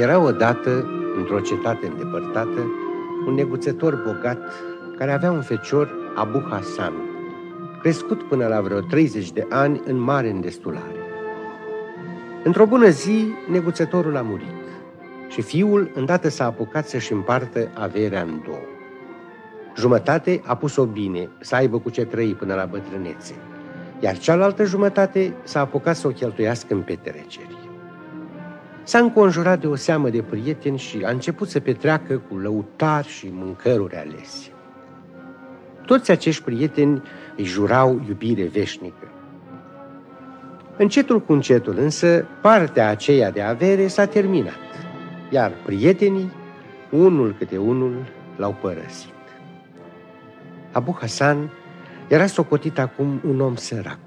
Era odată, într-o cetate îndepărtată, un neguțător bogat care avea un fecior, Abu Hasan, crescut până la vreo 30 de ani în mare îndestulare. Într-o bună zi, neguțătorul a murit și fiul îndată s-a apucat să-și împartă averea în două. Jumătate a pus-o bine, să aibă cu ce trăi până la bătrânețe, iar cealaltă jumătate s-a apucat să o cheltuiască în petreceri. S-a înconjurat de o seamă de prieteni și a început să petreacă cu lăutari și mâncăruri alese. Toți acești prieteni îi jurau iubire veșnică. Încetul cu încetul însă, partea aceea de avere s-a terminat, iar prietenii, unul câte unul, l-au părăsit. Abu Hasan era socotit acum un om sărac,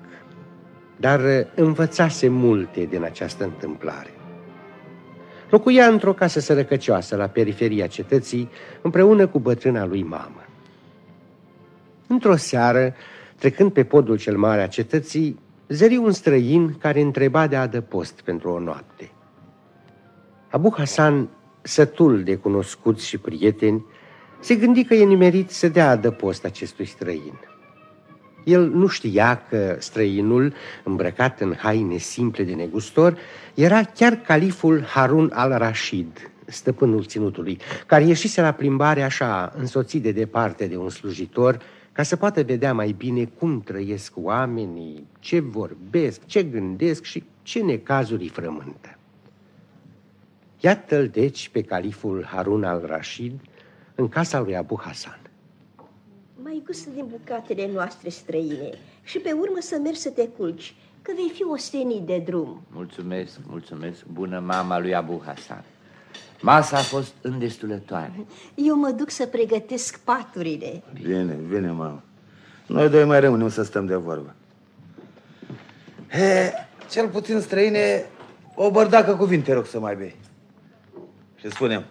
dar învățase multe din această întâmplare. Locuia într-o casă sărăcăcioasă la periferia cetății, împreună cu bătrâna lui mamă. Într-o seară, trecând pe podul cel mare a cetății, zări un străin care întreba de adăpost pentru o noapte. Abu Hasan, sătul de cunoscuți și prieteni, se gândi că e nimerit să dea adăpost acestui străin. El nu știa că străinul, îmbrăcat în haine simple de negustor, era chiar califul Harun al-Rashid, stăpânul ținutului, care ieșise la plimbare așa, însoțit de departe de un slujitor, ca să poată vedea mai bine cum trăiesc oamenii, ce vorbesc, ce gândesc și ce necazuri îi frământă. Iată-l deci pe califul Harun al-Rashid în casa lui Abu Hasan mai gustă din bucatele noastre străine și pe urmă să mergi să te culci, că vei fi ostenit de drum. Mulțumesc, mulțumesc, bună mama lui Abu Hasan. Masa a fost îndestulătoare. Eu mă duc să pregătesc paturile. Bine, bine, mamă. Noi doi mai rămânem să stăm de vorbă. He, cel puțin străine, o bărdacă cuvinte rog să mai bei. Și spunem,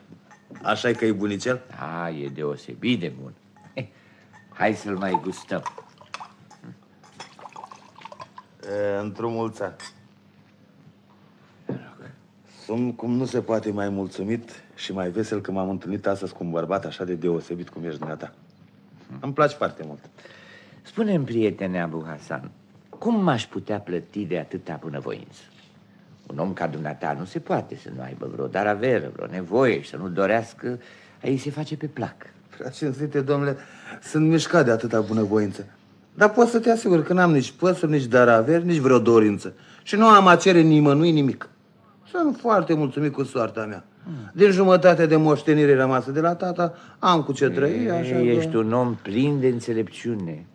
așa e că e bunicel? A, e deosebit de bun. Hai să-l mai gustăm. E, într-o mulță. Sunt cum nu se poate mai mulțumit și mai vesel că m-am întâlnit astăzi cu un bărbat așa de deosebit cum ești dumneata. Îmi place foarte mult. Spune-mi, prietene Abu Hasan, cum m-aș putea plăti de atâta bunăvoință? Un om ca dumneata nu se poate să nu aibă vreo dar avere, vreo nevoie și să nu dorească, aici se face pe plac. Prea cinstite, domnule, sunt mișcat de atâta bunăvoință. Dar pot să te asigur că n-am nici păsuri, nici dar averi, nici vreo dorință. Și nu am a cere nimănui nimic. Sunt foarte mulțumit cu soarta mea. Din jumătate de moștenire rămasă de la tata, am cu ce trăi, așa Ești că... un om plin de înțelepciune.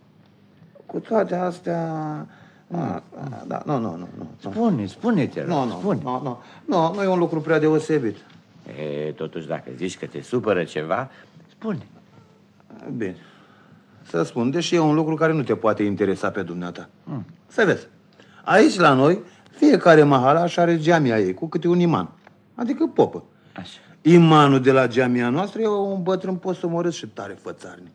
Cu toate astea... A, da, nu, nu, nu, nu. Spune, spune-te, nu, nu, spune. Nu, nu, nu, nu e un lucru prea deosebit. E, totuși, dacă zici că te supără ceva, spune. Bine. Să spun, deși e un lucru care nu te poate interesa pe dumneata. Mm. Să vezi. Aici, la noi, fiecare mahala așa are geamia ei, cu câte un iman. Adică popă. Așa. Imanul de la geamia noastră e un bătrân posomorât și tare fățarnic.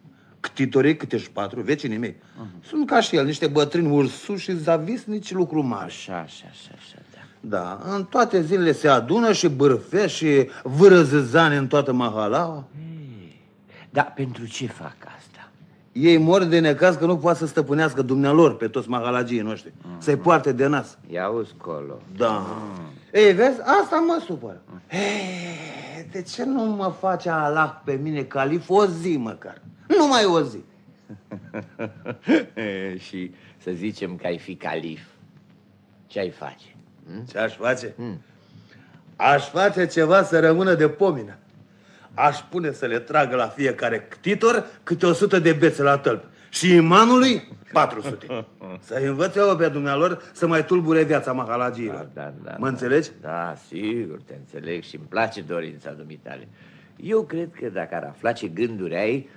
Ctitorii câte și patru, vecinii mei. Uh-huh. Sunt ca și el, niște bătrâni ursuși și zavisnici lucru mari. Așa, așa, așa, așa, da. Da, în toate zilele se adună și bârfe și vârăzăzane în toată mahala. Ei, dar pentru ce fac asta? Ei mor de necaz că nu poate să stăpânească dumnealor pe toți mahalagii noștri. Uh-huh. Să-i poarte de nas. Ia uzi colo. Da. Uh-huh. Ei, vezi, asta mă supără. Uh-huh. Ei, de ce nu mă face Allah pe mine calif o zi măcar? Numai o zi. și să zicem că ai fi calif. Ce ai face? Hmm? Ce aș face? Hmm. Aș face ceva să rămână de pomină. Aș pune să le tragă la fiecare ctitor câte o sută de bețe la tălp. Și imanului 400. Să învățe o pe dumnealor să mai tulbure viața mahalagiilor. Da, da, da, mă da. înțelegi? Da, sigur, te înțeleg și îmi place dorința dumitale. Eu cred că dacă ar afla ce gânduri ai,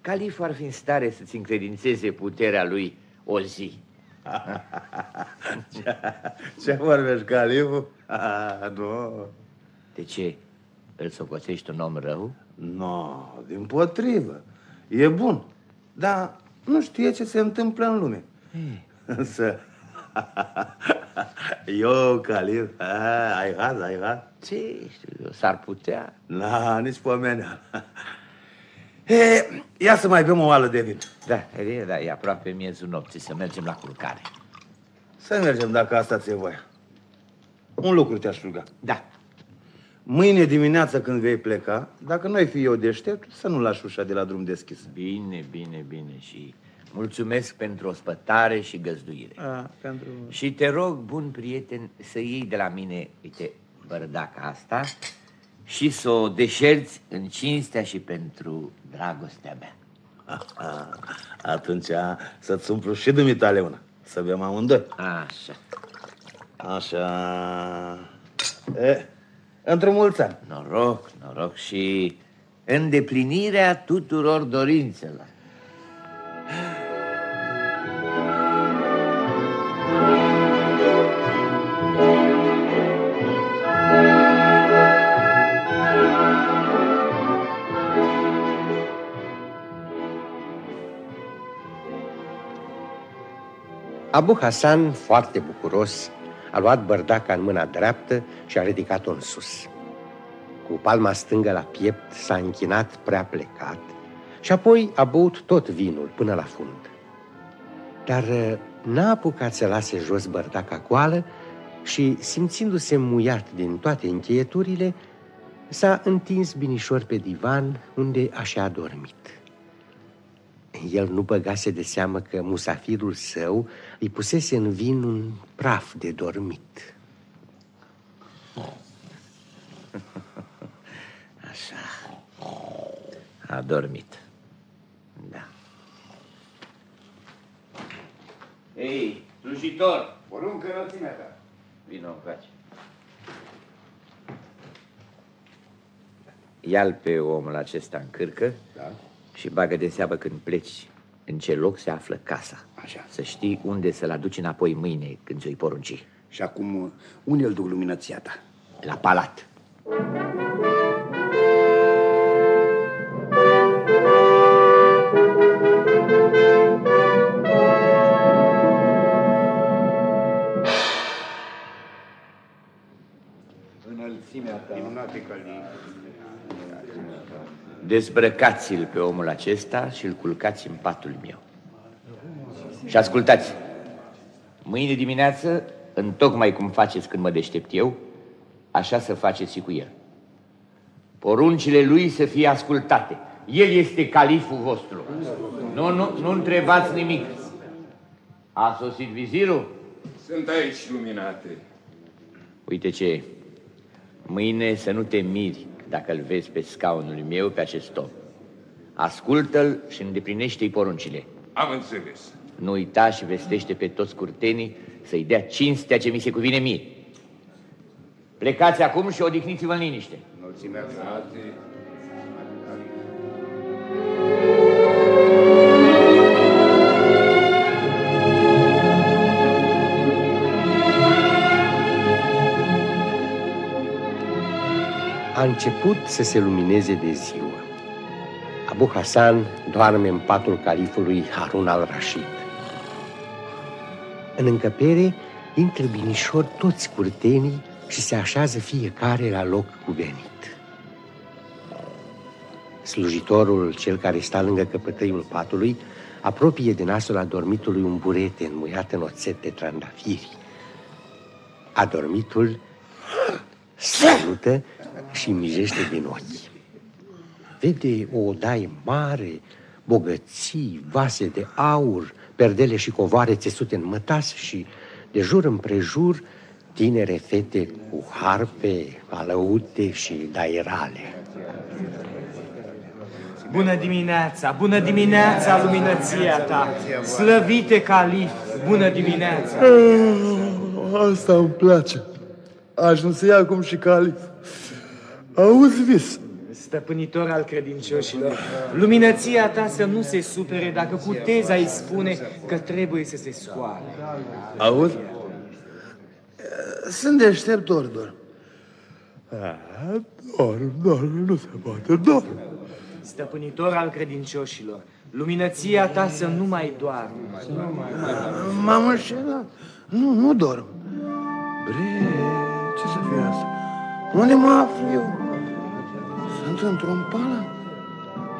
califul ar fi în stare să-ți încredințeze puterea lui o zi. ce, ce vorbești, califul? nu. De ce? Îl socotești un om rău? No, din potrivă. E bun. Dar nu știe ce se întâmplă în lume. Însă, eu, Calif, a, ai haz, ai haz. Ce știu eu, s-ar putea. Na, nici pomenea. E, ia să mai bem o oală de vin. Da, e, da, e aproape miezul nopții, să mergem la culcare. Să mergem dacă asta ți-e voia. Un lucru te-aș ruga. Da, Mâine dimineața când vei pleca, dacă nu ai fi eu deștept, să nu lași ușa de la drum deschis. bine, bine, bine și mulțumesc pentru ospătare și găzduire. A, pentru... Și te rog, bun prieten, să iei de la mine, uite, bărdaca asta și să o deșerți în cinstea și pentru dragostea mea. A, atunci să-ți umplu și dumitale una. Să bem amândoi. Așa. Așa... E, într-un mulți ani. Noroc, noroc și îndeplinirea tuturor dorințelor. Abu Hasan, foarte bucuros, a luat bărdaca în mâna dreaptă și a ridicat-o în sus. Cu palma stângă la piept s-a închinat prea plecat și apoi a băut tot vinul până la fund. Dar uh, n-a apucat să lase jos bărdaca goală și, simțindu-se muiat din toate încheieturile, s-a întins binișor pe divan unde așa a dormit. El nu băgase de seamă că musafirul său îi pusese în vin un praf de dormit. Așa. A dormit. Da. Ei, slujitor, Poruncă înălțimea ta. vină încoace. Ia-l pe omul acesta în cârcă Da? Și bagă de seamă când pleci în ce loc se află casa. Așa. Să știi unde să-l aduci înapoi mâine când ți-o-i porunci. Și acum, unde îl duc luminăția ta? La palat. Dezbrăcați-l pe omul acesta și îl culcați în patul meu. Și ascultați, mâine dimineață, în tocmai cum faceți când mă deștept eu, așa să faceți și cu el. Poruncile lui să fie ascultate. El este califul vostru. Nu, nu, nu întrebați nimic. A sosit vizirul? Sunt aici luminate. Uite ce e. Mâine să nu te miri dacă îl vezi pe scaunul meu pe acest om. Ascultă-l și îndeplinește-i poruncile. Am înțeles. Nu uita și vestește pe toți curtenii să-i dea cinstea ce mi se cuvine mie. Plecați acum și odihniți-vă în liniște. Înălțimea început să se lumineze de ziua. Abu Hasan doarme în patul califului Harun al-Rashid. În încăpere intră binișor toți curtenii și se așează fiecare la loc cuvenit. Slujitorul, cel care sta lângă căpătăiul patului, apropie de nasul adormitului un burete înmuiat în oțet de trandafiri. Adormitul salută și mijește din ochi. Vede o odaie mare, bogății, vase de aur, perdele și covoare țesute în mătas și, de jur împrejur, tinere fete cu harpe, alăute și dairale. Bună dimineața, bună dimineața, luminăția ta! Slăvite calif, bună dimineața! Asta îmi place. Ajuns să ia acum și calif. Auzi vis? Stăpânitor al credincioșilor, luminăția ta să nu se supere dacă putezi ai spune că trebuie să se scoale. Auzi? Sunt deștept, Ordor. Ah, Dorm, dorm, nu se poate, dorm. stăpânitor al credincioșilor, luminăția ta să nu mai doară. M-am înșelat. Nu, nu dorm. Bre, ce să fie asta? Unde mă aflu eu? Sunt într-un palat.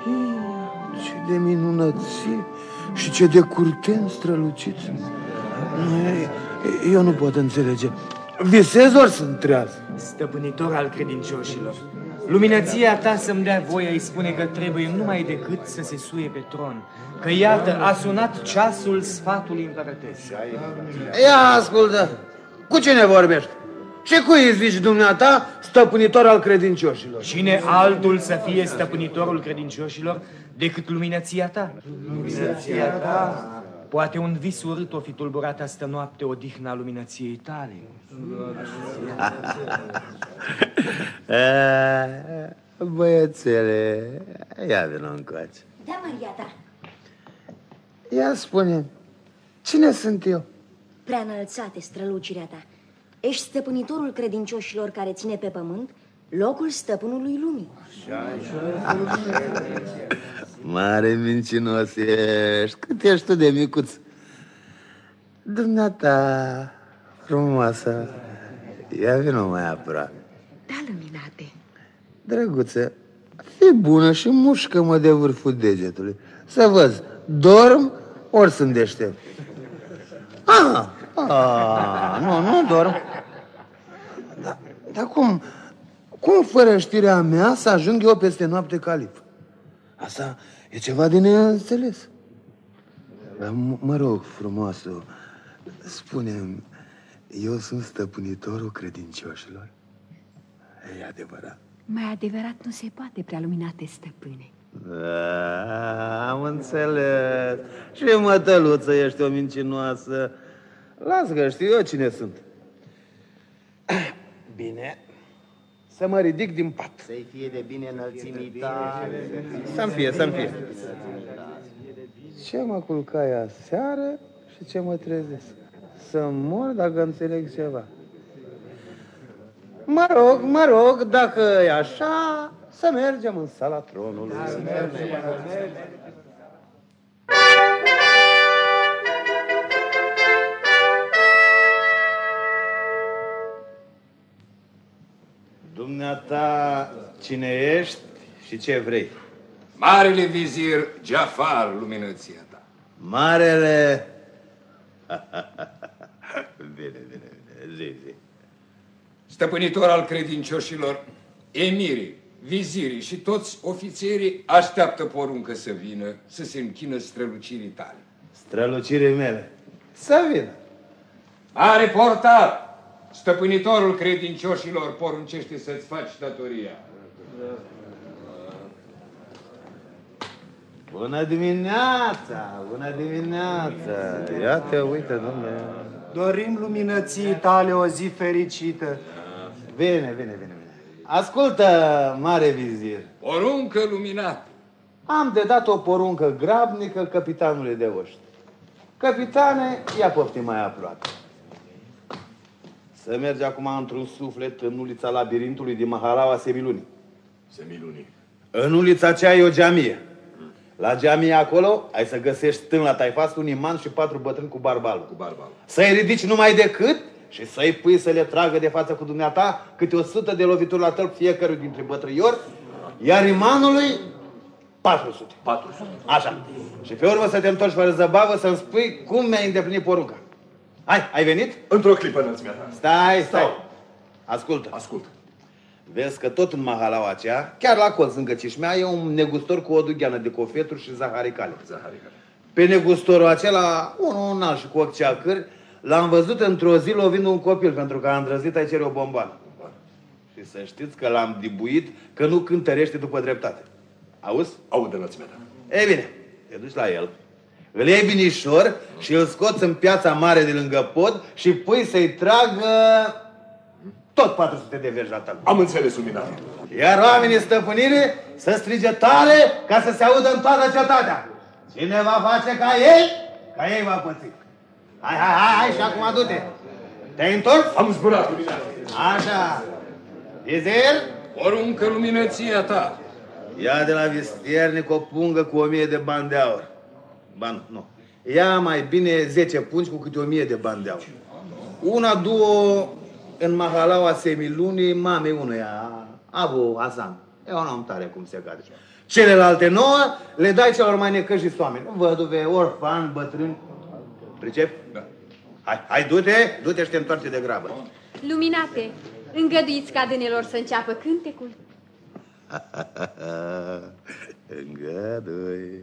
Ii, Ce de minunăție și ce de curten străluciți. Nu, e- Eu nu pot înțelege. Visez ori sunt treaz? Stăpânitor al credincioșilor, luminăția ta să-mi dea voie îi spune că trebuie numai decât să se suie pe tron, că iată a sunat ceasul sfatului împărătesc. Ia ascultă, cu cine vorbești? Și cui îi zici dumneata, stăpânitor al credincioșilor? Cine altul să fie stăpânitorul credincioșilor decât luminăția ta? Luminăția ta? Poate un vis urât o fi tulburat astă noapte odihna luminăției tale. Băiețele, ia vină încoace. Da, Maria ta, Ia spune, cine sunt eu? prea înălțate strălucirea ta. Ești stăpânitorul credincioșilor care ține pe pământ locul stăpânului lumii. Mare mincinos ești, cât ești tu de micuț. Dumneata, frumoasă, ia vină mai aproape. Da, luminate. Drăguță, fii bună și mușcă-mă de vârful degetului. Să văd, dorm ori sunt deștept. Ah, ah, nu, nu dorm. Dar, dar cum, cum fără știrea mea să ajung eu peste noapte calif? Asta e ceva de neînțeles. Dar, m- mă rog, frumoasă, spune eu sunt stăpânitorul credincioșilor? E adevărat. Mai adevărat nu se poate, prea luminate stăpâne. Da, am înțeles. Și mătăluță ești o mincinoasă. Lasă că știu eu cine sunt. Bine. Să mă ridic din pat. Să-i fie de bine înălțimii tale. Să-mi fie, să-mi fie. Ce mă culcai aseară și ce mă trezesc? Să mor dacă înțeleg ceva. Mă rog, mă rog, dacă e așa, să mergem în sala tronului. Să mergem. Dumneata, cine ești și ce vrei? Marele vizir Jafar, luminăția ta. Marele... bine, bine, bine, zi, zi. Stăpânitor al credincioșilor, emirii, vizirii și toți ofițerii așteaptă poruncă să vină, să se închină strălucirii tale. Strălucirii mele. Să vină. Mare portar, stăpânitorul credincioșilor poruncește să-ți faci datoria. Bună dimineața, bună dimineața. Ia te uite, domnule. Dorim luminății tale o zi fericită. Bine, bine, bine, bine. Ascultă, mare vizir. Poruncă luminat. Am de dat o poruncă grabnică capitanului de oști. Capitane, ia poftim mai aproape. Să mergi acum într-un suflet în ulița labirintului din Mahalaua Semilunii. Semilunii. În ulița aceea e o geamie. La geamie acolo ai să găsești stâng la taifas un iman și patru bătrâni cu barbalul. Cu barbal. Să-i ridici numai decât și să-i pui să le tragă de față cu dumneata câte o sută de lovituri la tălp fiecărui dintre bătrâiori, iar imanului 400. 400. Așa. Și pe urmă să te întorci fără zăbavă să-mi spui cum mi-ai îndeplinit porunca. Hai, ai venit? Într-o clipă, înălțimea ta. Stai, stai. Ascultă. Ascult. Vezi că tot în mahalaua aceea, chiar la colț lângă Cișmea, e un negustor cu o dugheană de cofeturi și zaharicale. Zaharicale. Pe negustorul acela, unul înalt și cu ochi ceacări, l-am văzut într-o zi lovind un copil pentru că a îndrăzit ai cere o bombană. Și să știți că l-am dibuit că nu cântărește după dreptate. Auzi? Aud înălțimea ta. Ei bine, te duci la el, îl iei binișor și îl scoți în piața mare de lângă pod și pui să-i tragă tot 400 de vergi la talp. Am înțeles, luminate. Iar oamenii stăpânire să strige tare ca să se audă în toată cetatea. Cine va face ca ei, ca ei va păți. Hai, hai, hai, hai și acum du-te. Te-ai întors? Am zburat, luminate. Așa. Vizir, Poruncă luminăția ta. Ia de la vistiernic o pungă cu o mie de bani de aur. Ba nu, nu. Ia mai bine 10 pungi cu câte o mie de bani de aur. Una, două în mahalaua semilunii mamei unuia, Abu Hasan. E un om tare cum se cade. Celelalte nouă le dai celor mai necăjiți oameni. Văduve, orfani, bătrâni. Pricep? Da. Hai, hai, du-te, du-te și te întoarce de grabă. Luminate, îngăduiți ca dânelor să înceapă cântecul. Îngădui.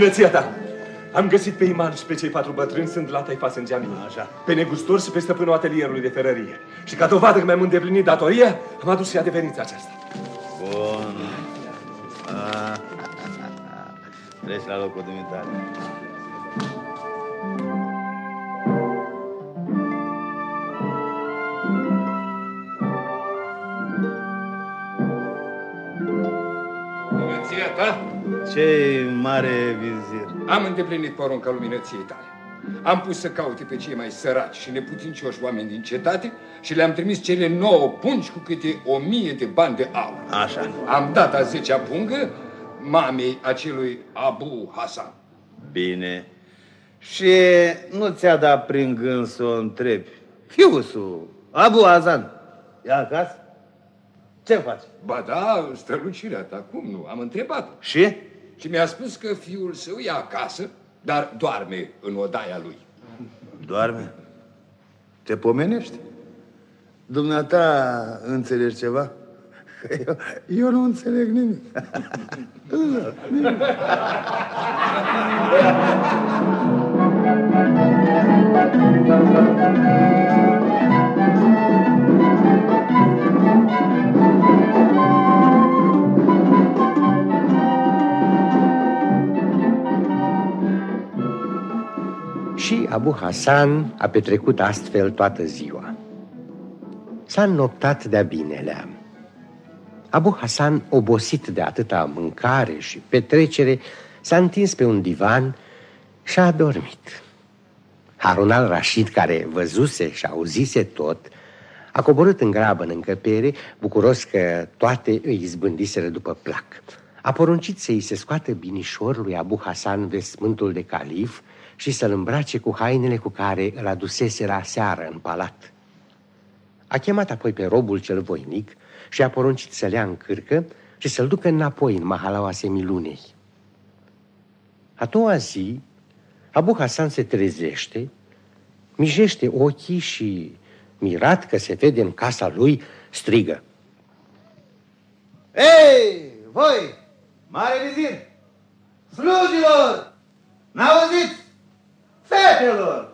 Luminăția ta! Am găsit pe iman și pe cei patru bătrâni sunt la taifas în geamie. Așa. Pe negustor și pe stăpânul atelierului de ferărie. Și ca dovadă că mi-am îndeplinit datoria, am adus și adeverința aceasta. Bun. Ah. Treci la locul dumitare. Luminăția ta? Ce mare vizir. Am îndeplinit porunca luminăției tale. Am pus să caute pe cei mai săraci și neputincioși oameni din cetate și le-am trimis cele nouă pungi cu câte o mie de bani de aur. Așa. Am dat a zecea pungă mamei acelui Abu Hasan. Bine. Și nu ți-a dat prin gând să o întrebi. Fiusul, Abu Azan, e acasă? Ce faci? Ba da, strălucirea ta, cum nu? Am întrebat. Și? Și mi-a spus că fiul său e acasă, dar doarme în odaia lui. Doarme? Te pomenești? Dumneata înțelegi ceva? Eu, eu nu înțeleg nimic. nimic. Abu Hasan a petrecut astfel toată ziua. S-a înnoptat de-a binelea. Abu Hasan, obosit de atâta mâncare și petrecere, s-a întins pe un divan și a adormit. Harun al Rashid, care văzuse și auzise tot, a coborât în grabă în încăpere, bucuros că toate îi izbândiseră după plac. A poruncit să-i se scoată binișorului Abu Hasan vesmântul de calif și să-l îmbrace cu hainele cu care îl adusese la seară în palat. A chemat apoi pe robul cel voinic și a poruncit să-l ia în cârcă și să-l ducă înapoi în mahalaua semilunei. A doua zi, Abu Hasan se trezește, mijește ochii și, mirat că se vede în casa lui, strigă. Ei, voi, mare vizir, slujilor, n-auziți? Fetelor!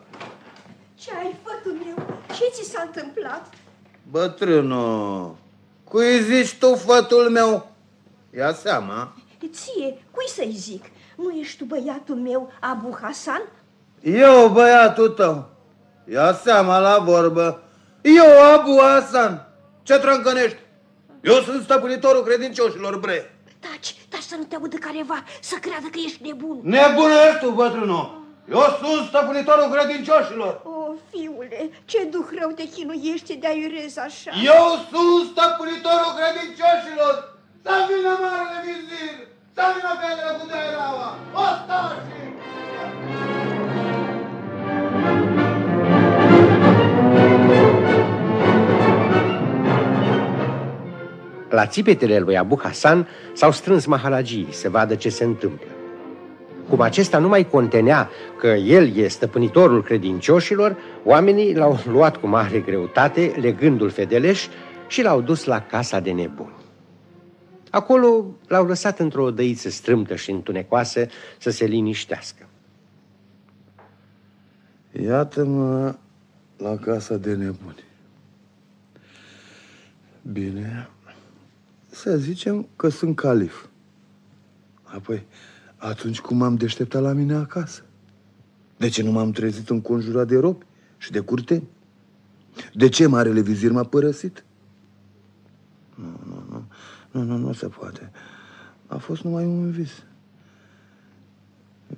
Ce ai, fătul meu? Ce ți s-a întâmplat? Bătrână, cui zici tu, fătul meu? Ia seama. Ție, cui să-i zic? Nu ești tu băiatul meu, Abu Hasan? Eu, băiatul tău. Ia seama la vorbă. Eu, Abu Hasan. Ce trâncănești? Eu sunt stăpânitorul credincioșilor, bre. Taci, taci să nu te audă careva, să creadă că ești nebun. Nebună ești tu, bătrână. Eu sunt stăpânitorul credincioșilor. O, fiule, ce duh rău te chinuiește de a-i rez așa. Eu sunt stăpânitorul credincioșilor. Să vină marele vizir, să vină fetele cu deiraua, ostașii. La țipetele lui Abu Hasan s-au strâns mahalagii să vadă ce se întâmplă. Cum acesta nu mai contenea că el e stăpânitorul credincioșilor, oamenii l-au luat cu mare greutate, legându-l fedeleș și l-au dus la casa de nebuni. Acolo l-au lăsat într-o odăiță strâmtă și întunecoasă să se liniștească. Iată-mă la casa de nebuni. Bine, să zicem că sunt calif. Apoi, Atunci cum m-am deșteptat la mine acasă? De ce nu m-am trezit înconjurat de robi și de curteni? De ce marele vizir m-a părăsit? Nu, nu, nu, nu, nu, nu se poate. A fost numai un vis.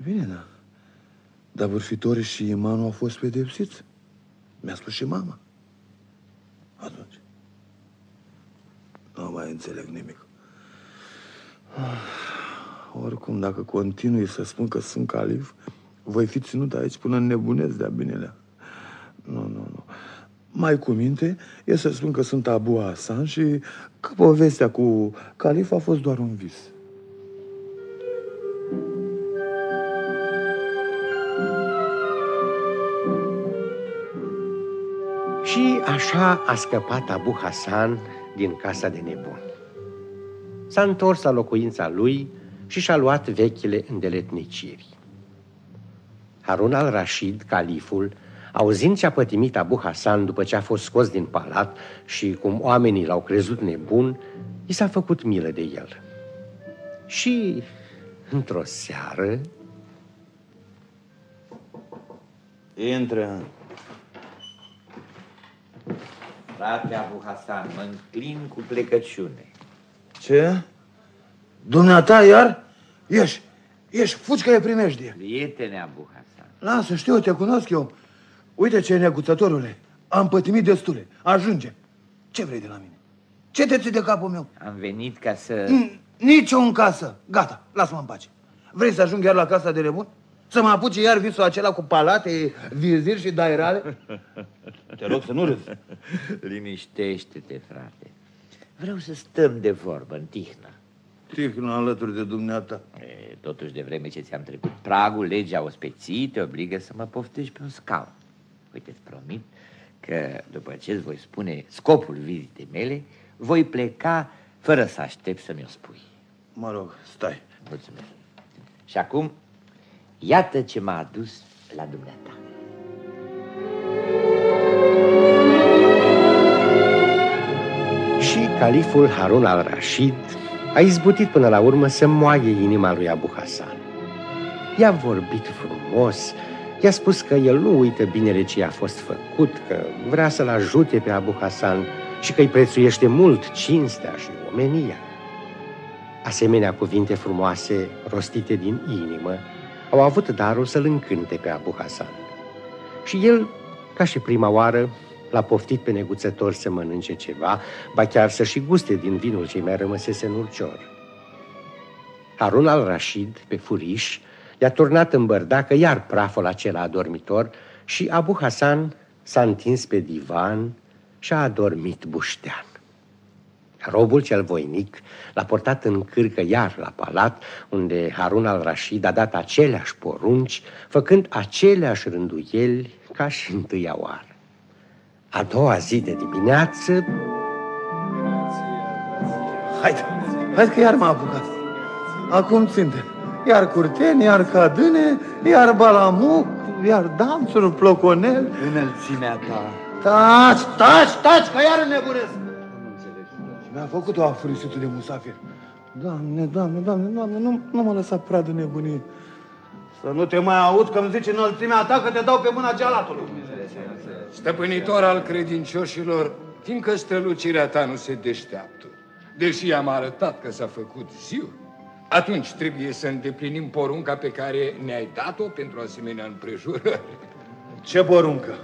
Bine, da. Dar vârfitorii și imanul au fost pedepsiți. Mi-a spus și mama. Atunci. Nu mai înțeleg nimic. Oricum, dacă continui să spun că sunt calif, voi fi ținut aici până înnebunesc de-a binelea. Nu, nu, nu. Mai cu minte e să spun că sunt Abu Hasan și că povestea cu calif a fost doar un vis. Și așa a scăpat Abu Hasan din casa de nebuni. S-a întors la locuința lui și și-a luat vechile îndeletniciri. Harun al-Rashid, califul, auzind ce a pătimit Abu Hasan după ce a fost scos din palat și cum oamenii l-au crezut nebun, i s-a făcut milă de el. Și, într-o seară... Intră. Frate Abu Hasan, mă înclin cu plecăciune. Ce? Dumneata iar? Ieși, ieși, fugi că e primejdie. Prietene Abu Hasan. Lasă, știu, te cunosc eu. Uite ce neguțătorule. Am pătimit destule. Ajunge. Ce vrei de la mine? Ce te ții de capul meu? Am venit ca să... Mm, Nici o în casă. Gata, lasă-mă în pace. Vrei să ajung iar la casa de nebun? Să mă apuce iar visul acela cu palate, viziri și dairale? Te rog să nu râzi. Liniștește-te, frate. Vreau să stăm de vorbă în tihnă. Tihnă alături de dumneata. E, totuși, de vreme ce ți-am trecut pragul, legea ospeții te obligă să mă poftești pe un scaun. Uite, îți promit că după ce îți voi spune scopul vizitei mele, voi pleca fără să aștept să mi-o spui. Mă rog, stai. Mulțumesc. Și acum, iată ce m-a adus la dumneata. Și califul Harun al-Rashid a izbutit până la urmă să moaie inima lui Abu Hasan. I-a vorbit frumos, i-a spus că el nu uită binele ce i-a fost făcut, că vrea să-l ajute pe Abu Hasan și că îi prețuiește mult cinstea și omenia. Asemenea cuvinte frumoase, rostite din inimă, au avut darul să-l încânte pe Abu Hasan. Și el, ca și prima oară, l-a poftit pe neguțător să mănânce ceva, ba chiar să și guste din vinul ce mai rămăsese în urcior. Harun al-Rashid, pe furiș, i-a turnat în bărdacă iar praful acela adormitor și Abu Hasan s-a întins pe divan și a adormit buștean. Robul cel voinic l-a portat în cârcă iar la palat, unde Harun al-Rashid a dat aceleași porunci, făcând aceleași rânduieli ca și întâia oară. A doua zi de dimineață... Haide, haide că iar m-a apucat. Acum ținte. Iar curteni, iar cadâne, iar balamuc, iar danțuri, ploconel. Înălțimea ta. Taci, taci, taci, că iar nebunesc. Mi-a făcut o afurisitul de musafir. Doamne, doamne, doamne, doamne, nu, nu mă lăsa prea de nebunie. Să nu te mai aud că îmi zici înălțimea ta că te dau pe mâna cealaltului. Stăpânitor al credincioșilor, fiindcă strălucirea ta nu se deșteaptă, deși am arătat că s-a făcut ziua, atunci trebuie să îndeplinim porunca pe care ne-ai dat-o pentru asemenea împrejurări. Ce poruncă?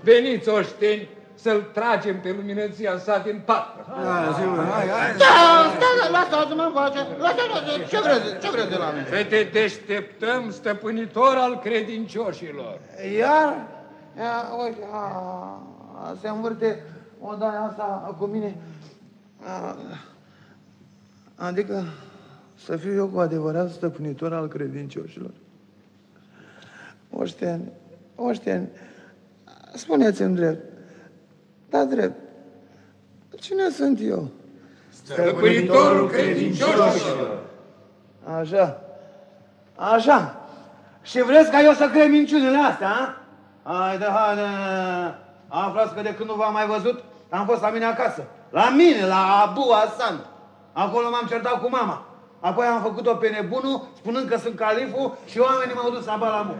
Veniți, oșteni, să-l tragem pe luminăția sa din pat. Da, stai, lasă-mă în pace. Lasă, lasă, ce vreți, ce vreți de la mine? Să te deșteptăm, stăpânitor al credincioșilor. Iar? Ia, uite, a, a, se învârte odaia asta cu mine. A, adică să fiu eu cu adevărat stăpânitor al credincioșilor. Oșteni, oșteni, spuneți-mi drept, da drept, cine sunt eu? Stăpânitorul credincioșilor. Așa, așa. Și vreți ca eu să cred minciunile astea, a? Haide, haide, aflați că de când nu v-am mai văzut, am fost la mine acasă. La mine, la Abu Hasan. Acolo m-am certat cu mama. Apoi am făcut-o pe nebunul, spunând că sunt califul și oamenii m-au dus aba la muc.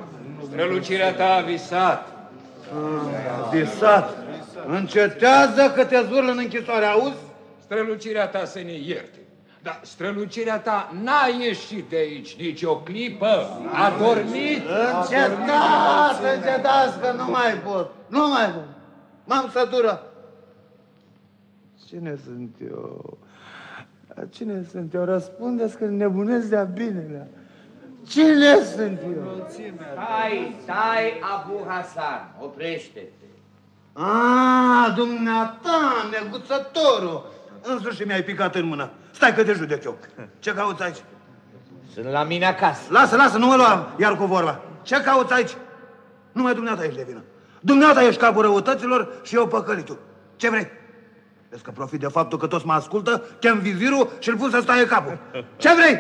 Strălucirea ta a visat. Ah, visat. Încetează că te zvârl în închisoare, auzi? Strălucirea ta să ne ierte. Dar strălucirea ta n-a ieșit de aici nici o clipă. A dormit. Încetați, încetați, că nu mai pot. Nu mai pot. M-am săturat. Cine sunt eu? Cine sunt eu? Răspundeți că nebunesc de-a binelea. Cine sunt eu? Stai, stai, Abu Hasan, oprește-te. A, dumneata, neguțătorul. Însuși mi-ai picat în mână. Stai că te judec eu. Ce cauți aici? Sunt la mine acasă. Lasă, lasă, nu mă lua iar cu vorba. Ce cauți aici? Numai dumneata ești de vină. Dumneata ești capul răutăților și eu păcălitul. Ce vrei? Vezi că profit de faptul că toți mă ascultă, chem vizirul și îl pun să staie capul. Ce vrei?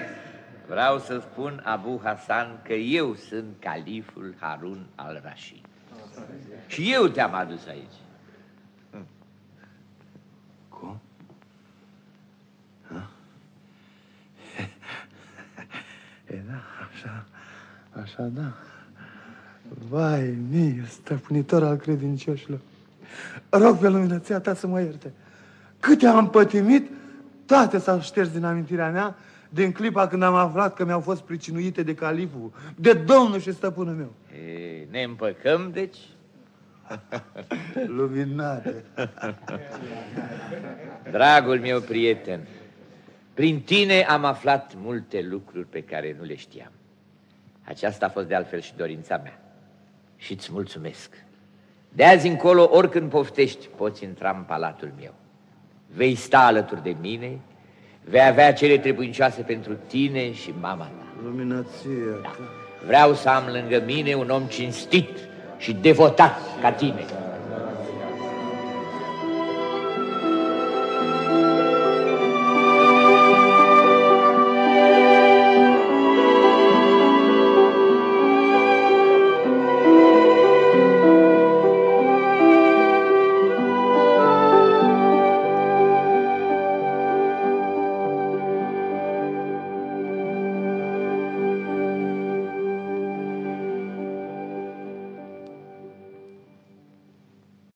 Vreau să spun, Abu Hasan, că eu sunt califul Harun al Rashid. Și eu te-am adus aici. E da, așa, așa da. Vai mie, stăpânitor al credincioșilor. Rog pe luminăția ta să mă ierte. Câte am pătimit, toate s-au șters din amintirea mea din clipa când am aflat că mi-au fost pricinuite de califul, de domnul și stăpânul meu. E, ne împăcăm, deci? Luminate. Dragul meu prieten, prin tine am aflat multe lucruri pe care nu le știam. Aceasta a fost de altfel și dorința mea. Și îți mulțumesc. De azi încolo, oricând poftești, poți intra în palatul meu. Vei sta alături de mine, vei avea cele trebuincioase pentru tine și mama ta. Luminație. Da. Vreau să am lângă mine un om cinstit și devotat ca tine.